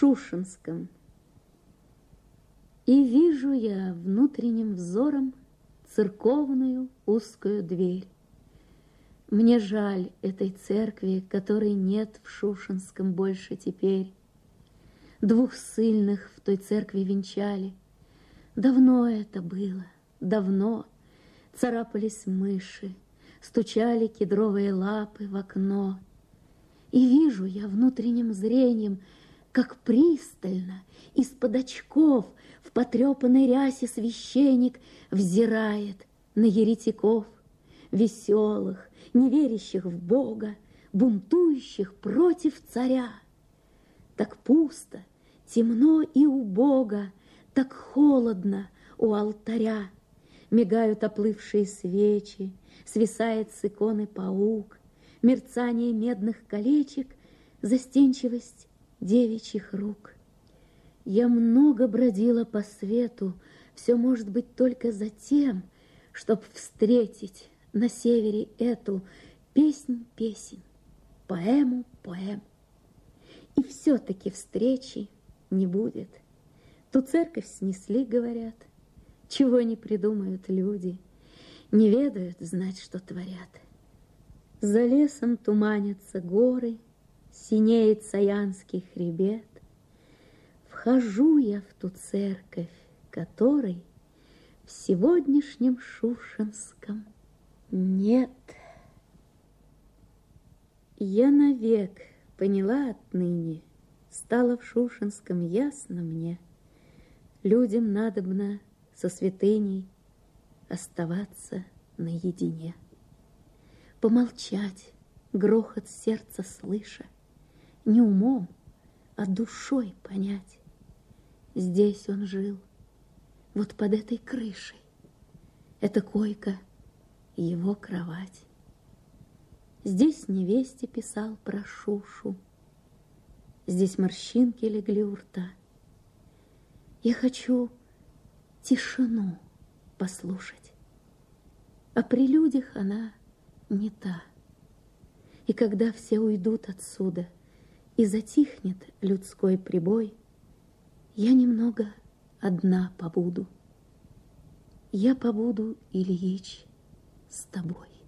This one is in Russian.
Шушинском. И вижу я внутренним взором церковную узкую дверь. Мне жаль этой церкви, которой нет в Шушинском больше теперь. Двух сильных в той церкви венчали. Давно это было, давно. Царапались мыши, стучали кедровые лапы в окно. И вижу я внутренним зрением, как пристально из-под очков в потрепанной рясе священник взирает на еретиков, веселых, не верящих в Бога, бунтующих против царя. Так пусто, темно и убого, так холодно у алтаря. Мигают оплывшие свечи, свисает с иконы паук, мерцание медных колечек, застенчивость девичьих рук. Я много бродила по свету, все может быть только за тем, чтоб встретить на севере эту песнь песен, поэму поэм. И все-таки встречи не будет. Ту церковь снесли, говорят, чего не придумают люди, не ведают знать, что творят. За лесом туманятся горы, синеет Саянский хребет. Вхожу я в ту церковь, которой в сегодняшнем Шушинском нет. Я навек поняла отныне, стало в Шушинском ясно мне, людям надобно со святыней оставаться наедине, помолчать, грохот сердца слыша, не умом, а душой понять. Здесь он жил, вот под этой крышей. Это койка, его кровать. Здесь невесте писал про Шушу. Здесь морщинки легли у рта. Я хочу тишину послушать. А при людях она не та. И когда все уйдут отсюда — и затихнет людской прибой, я немного одна побуду. Я побуду, Ильич, с тобой.